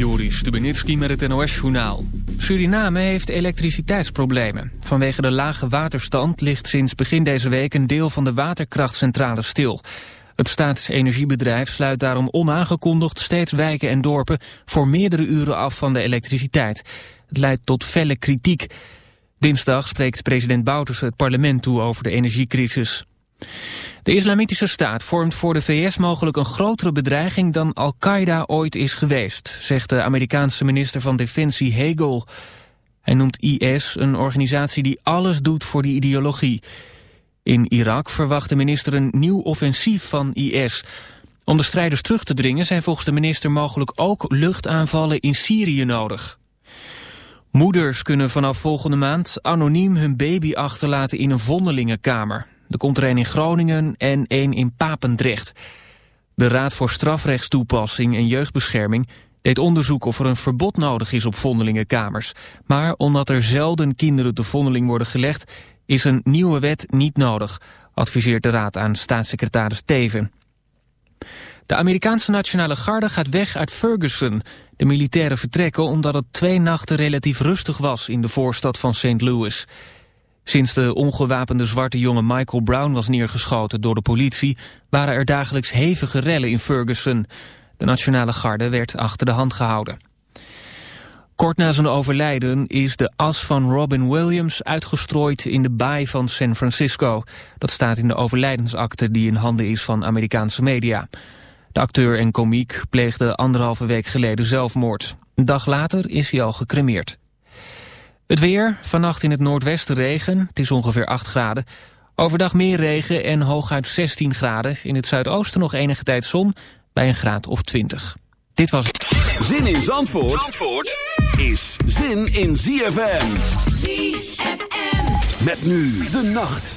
Joris Stubenitski met het NOS-journaal. Suriname heeft elektriciteitsproblemen. Vanwege de lage waterstand ligt sinds begin deze week een deel van de waterkrachtcentrale stil. Het staatsenergiebedrijf sluit daarom onaangekondigd steeds wijken en dorpen voor meerdere uren af van de elektriciteit. Het leidt tot felle kritiek. Dinsdag spreekt president Bouterse het parlement toe over de energiecrisis. De islamitische staat vormt voor de VS mogelijk een grotere bedreiging dan Al-Qaeda ooit is geweest, zegt de Amerikaanse minister van Defensie Hegel. Hij noemt IS een organisatie die alles doet voor die ideologie. In Irak verwacht de minister een nieuw offensief van IS. Om de strijders terug te dringen zijn volgens de minister mogelijk ook luchtaanvallen in Syrië nodig. Moeders kunnen vanaf volgende maand anoniem hun baby achterlaten in een vondelingenkamer. Er komt er een in Groningen en één in Papendrecht. De Raad voor Strafrechtstoepassing en Jeugdbescherming deed onderzoek of er een verbod nodig is op vondelingenkamers. Maar omdat er zelden kinderen te vondeling worden gelegd, is een nieuwe wet niet nodig, adviseert de Raad aan staatssecretaris Teven. De Amerikaanse Nationale Garde gaat weg uit Ferguson. De militairen vertrekken omdat het twee nachten relatief rustig was in de voorstad van St. Louis. Sinds de ongewapende zwarte jongen Michael Brown was neergeschoten door de politie... waren er dagelijks hevige rellen in Ferguson. De Nationale Garde werd achter de hand gehouden. Kort na zijn overlijden is de as van Robin Williams uitgestrooid in de baai van San Francisco. Dat staat in de overlijdensakte die in handen is van Amerikaanse media. De acteur en komiek pleegde anderhalve week geleden zelfmoord. Een dag later is hij al gecremeerd. Het weer, vannacht in het noordwesten regen, het is ongeveer 8 graden. Overdag meer regen en hooguit 16 graden. In het zuidoosten nog enige tijd zon, bij een graad of 20. Dit was het. Zin in Zandvoort, Zandvoort is zin in ZFM. ZFM. Met nu de nacht.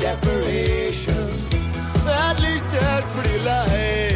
Desperation. At least there's pretty lights.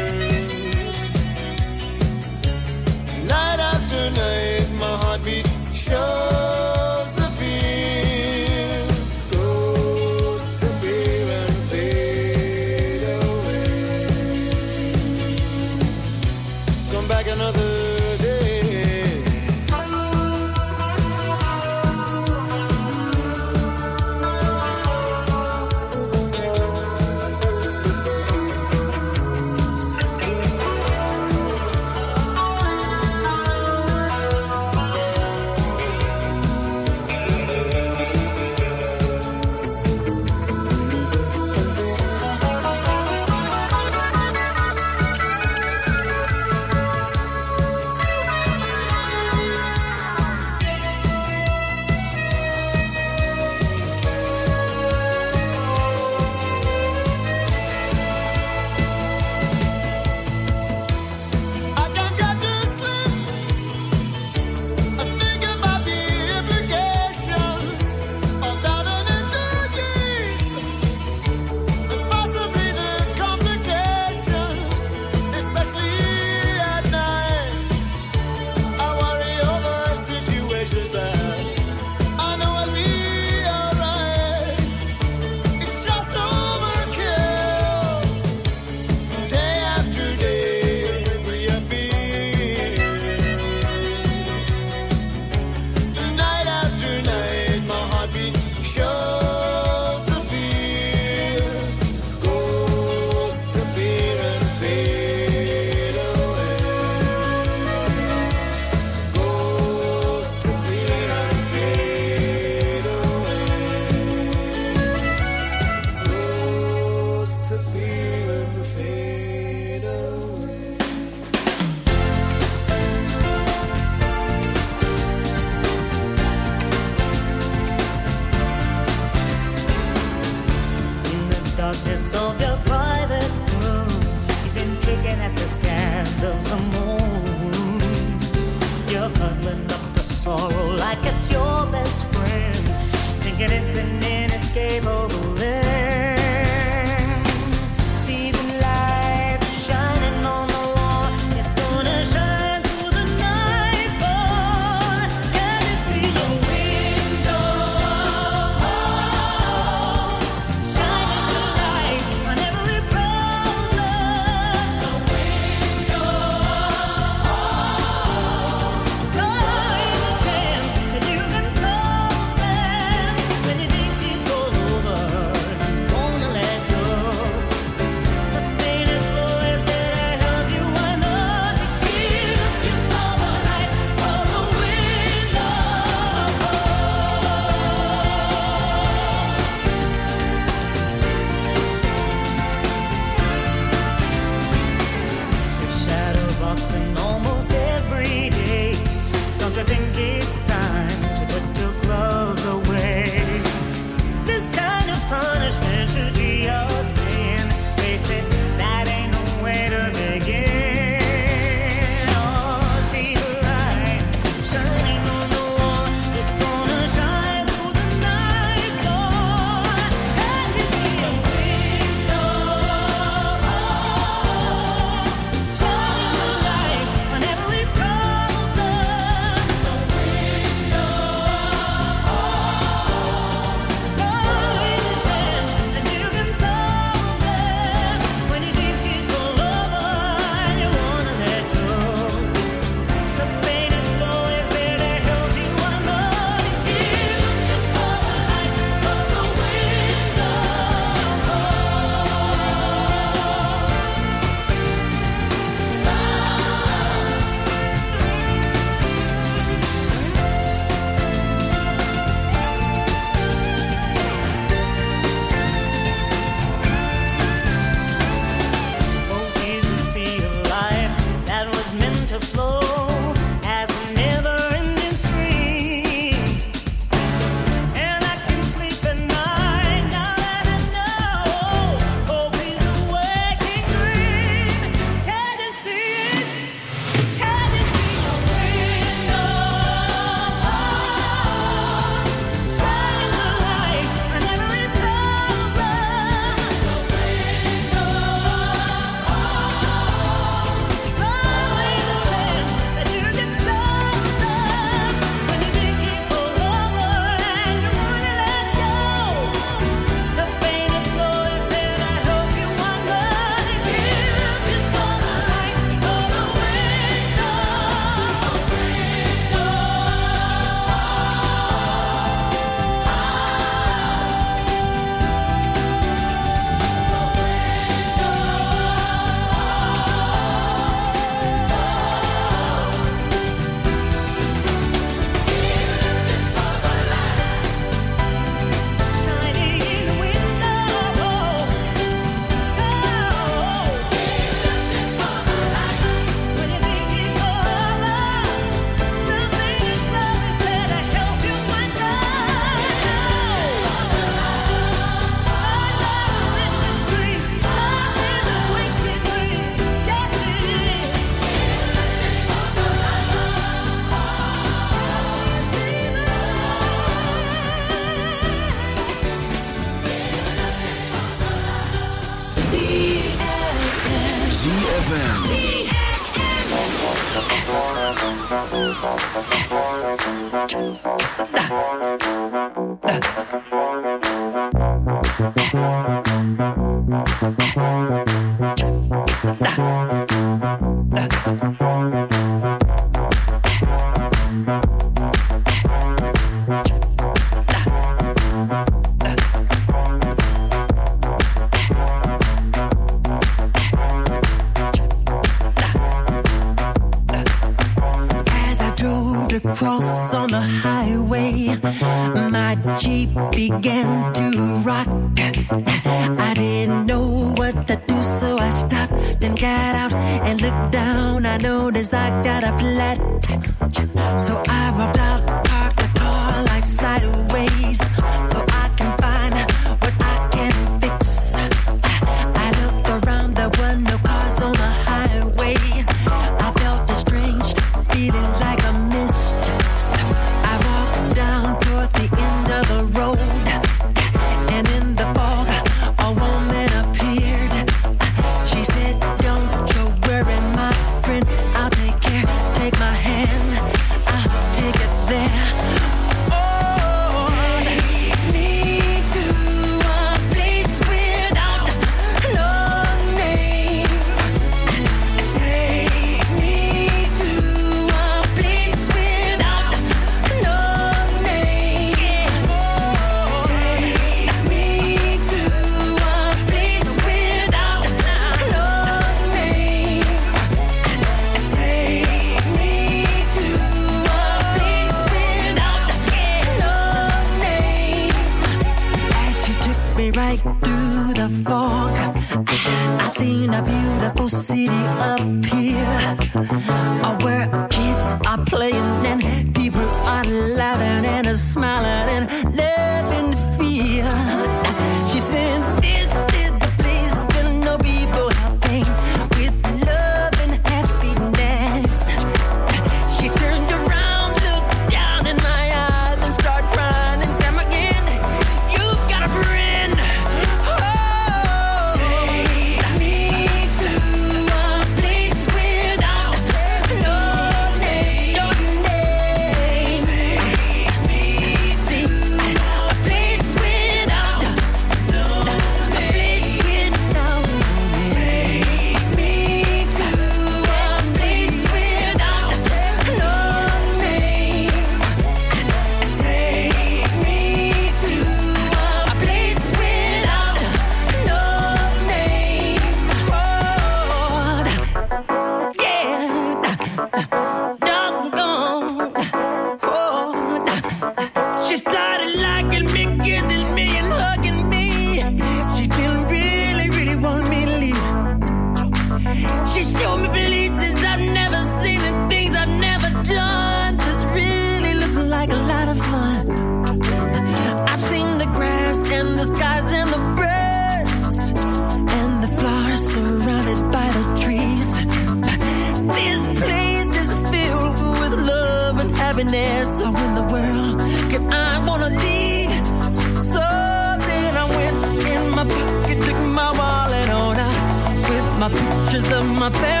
my therapy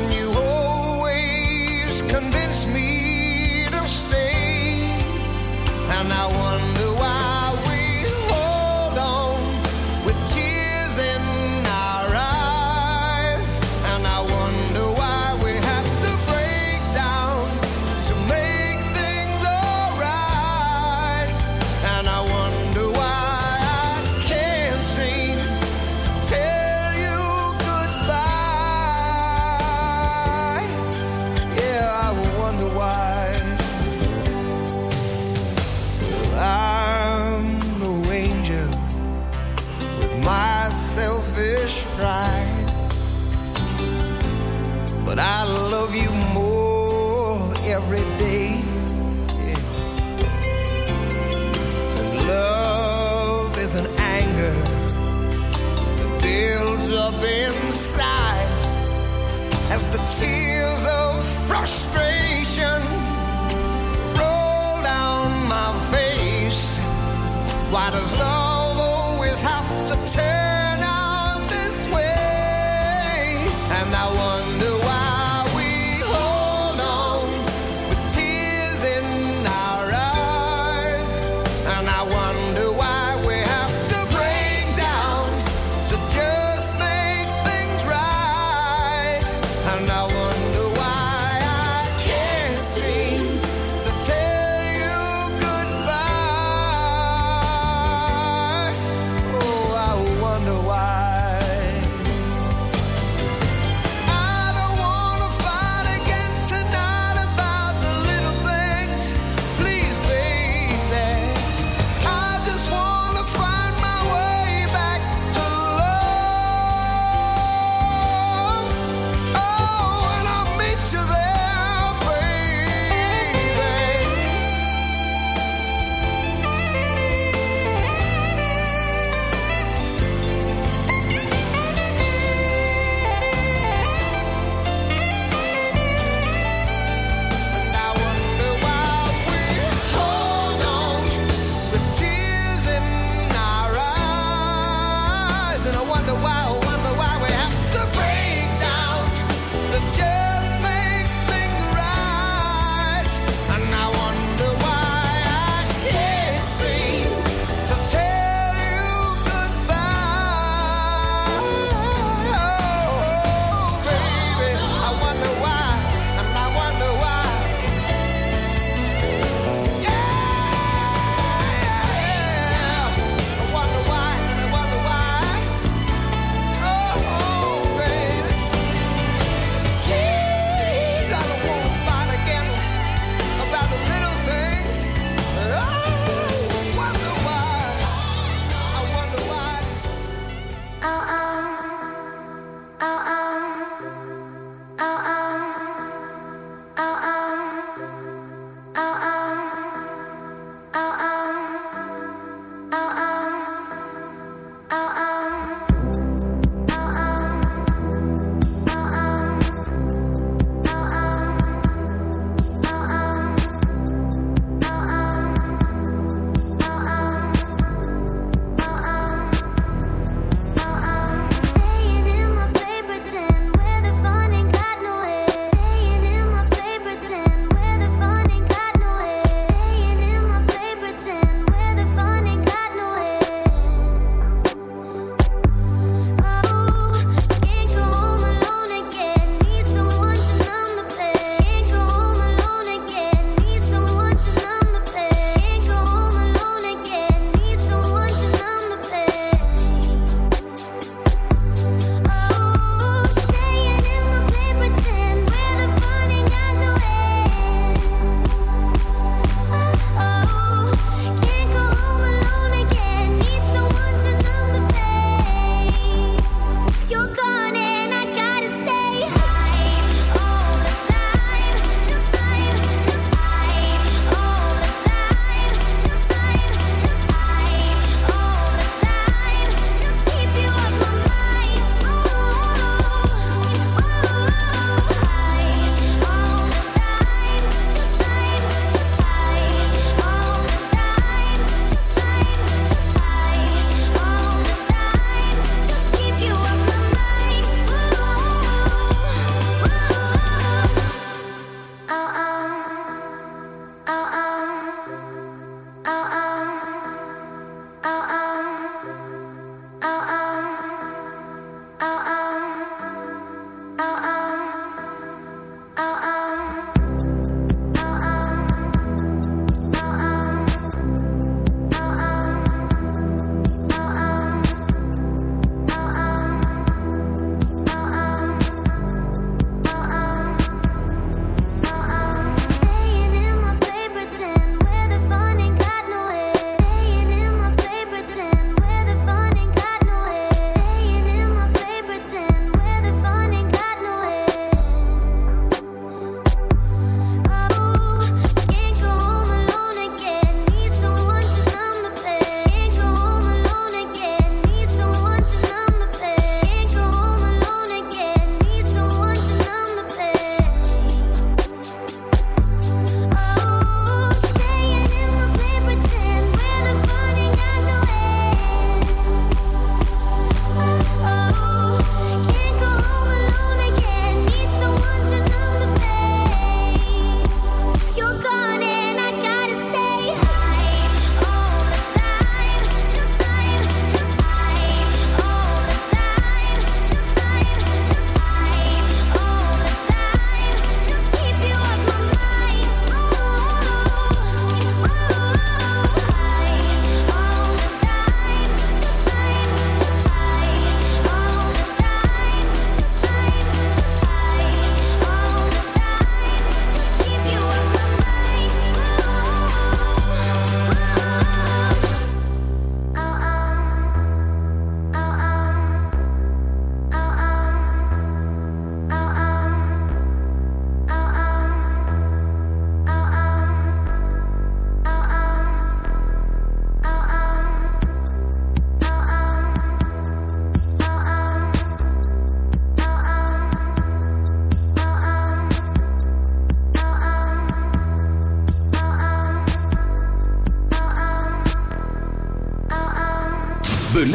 when you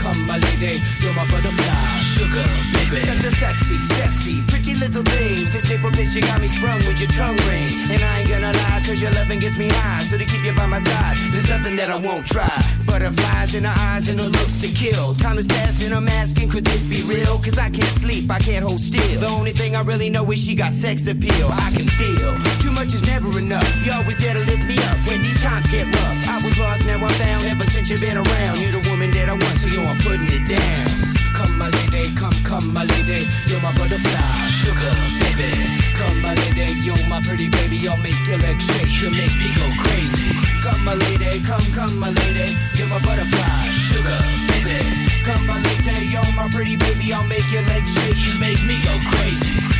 Come my lady, you're my butterfly, sugar, baby. Such a sexy, sexy, pretty little thing. This April bitch, you got me sprung with your tongue ring. And I ain't gonna lie, cause your loving gets me high. So to keep you by my side, there's nothing that I won't try. Butterflies in her eyes and her looks to kill. Time is passing, I'm asking, could this be real? Cause I can't sleep, I can't hold still. The only thing I really know is she got sex appeal. I can feel much is never enough. You always there to lift me up when these times get rough. I was lost, now I'm found. Ever since you've been around, you're the woman that I want, so I'm putting it down. Come, my lady, come, come, my lady, you're my butterfly, sugar, baby. Come, my lady, you're my pretty baby, I'll make your legs shake, you make me go crazy. Come, my lady, come, come, my lady, you're my butterfly, sugar, baby. Come, my lady, you're my pretty baby, I'll make your legs shake, you make me go crazy.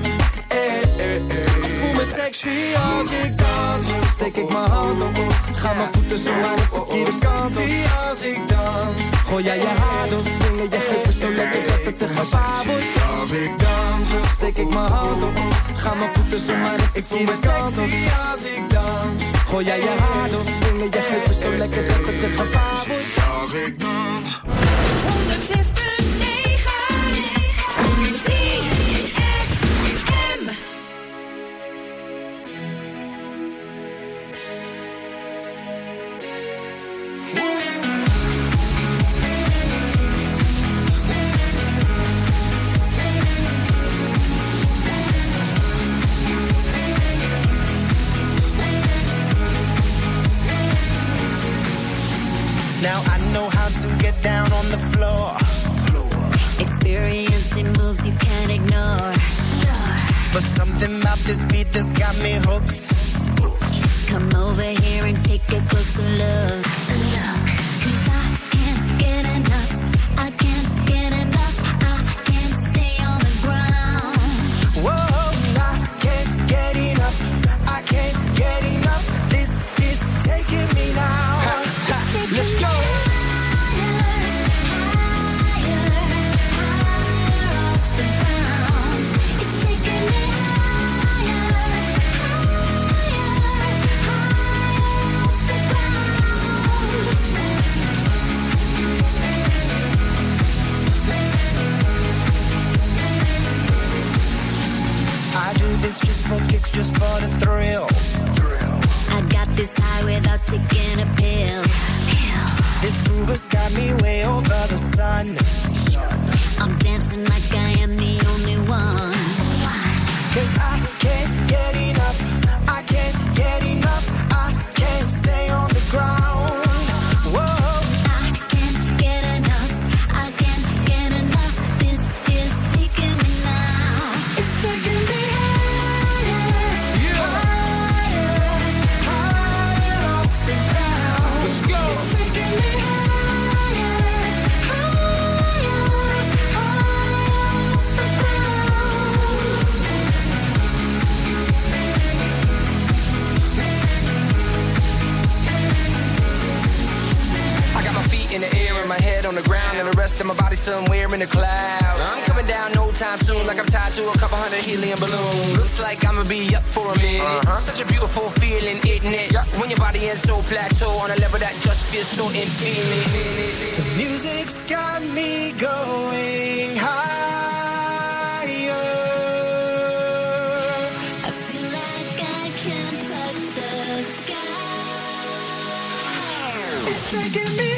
Sexy als ik dans. Steek ik mijn hand op. Ga mijn voeten zo naar de verkeerde kant op. als ik dans. Gooi jij je haar door, swingen je heupen zo lekker dat het te gevaar wordt. Als ik dans, steek ik mijn hand op. Ga mijn voeten zo naar de verkeerde kant op. als ik dans. Gooi jij je haar door, swingen je heupen zo lekker dat het te gevaar wordt. Als ik dans. 106.9 got me hooked. Come over here and take a closer look. Taking me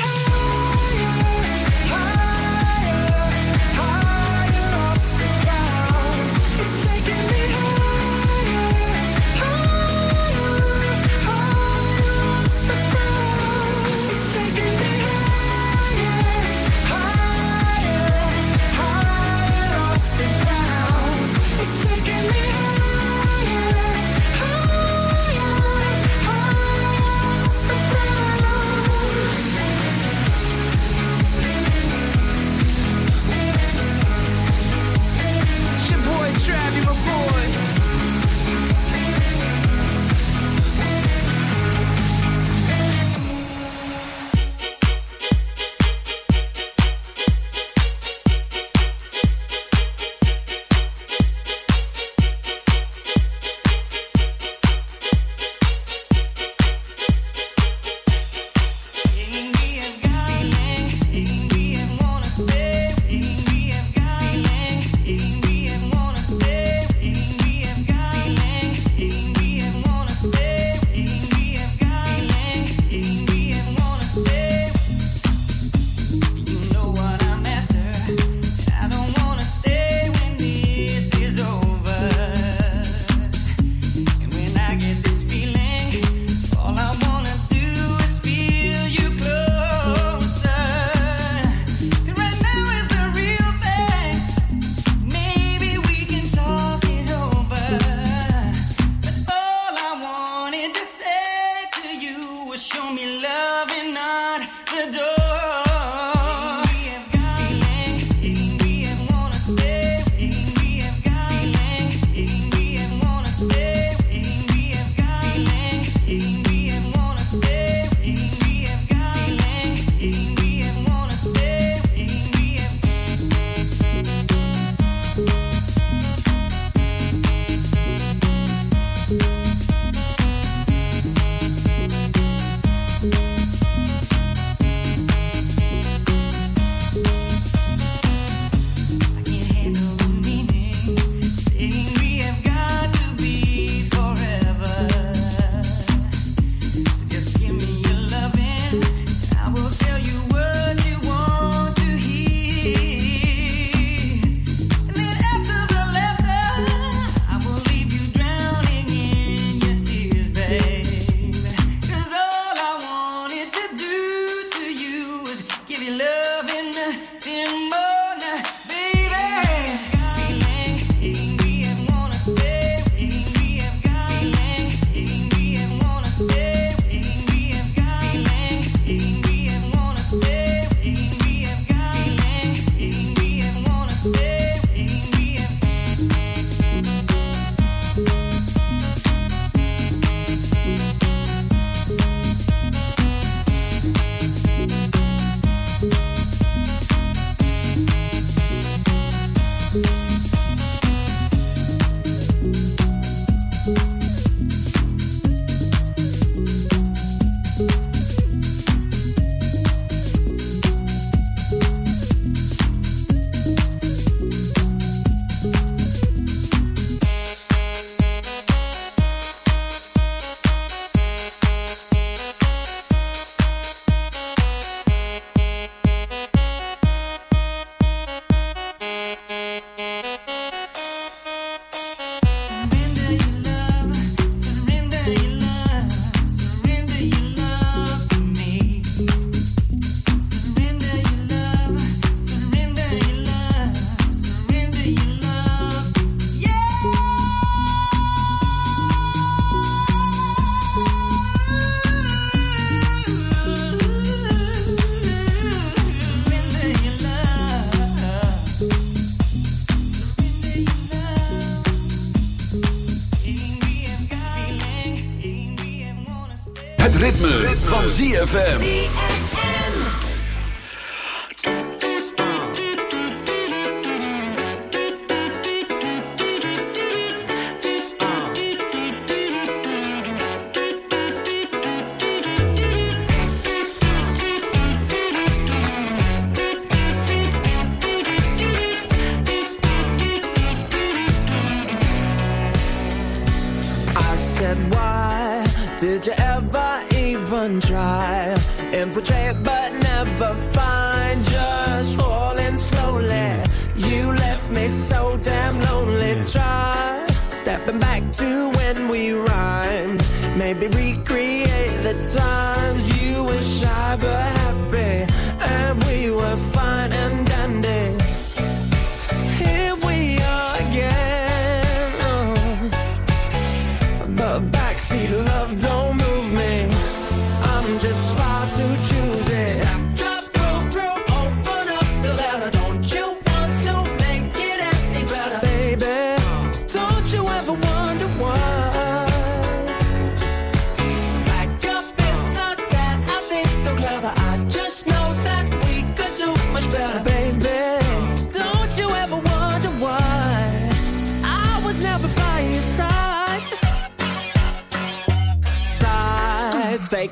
ZFM.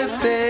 to bed.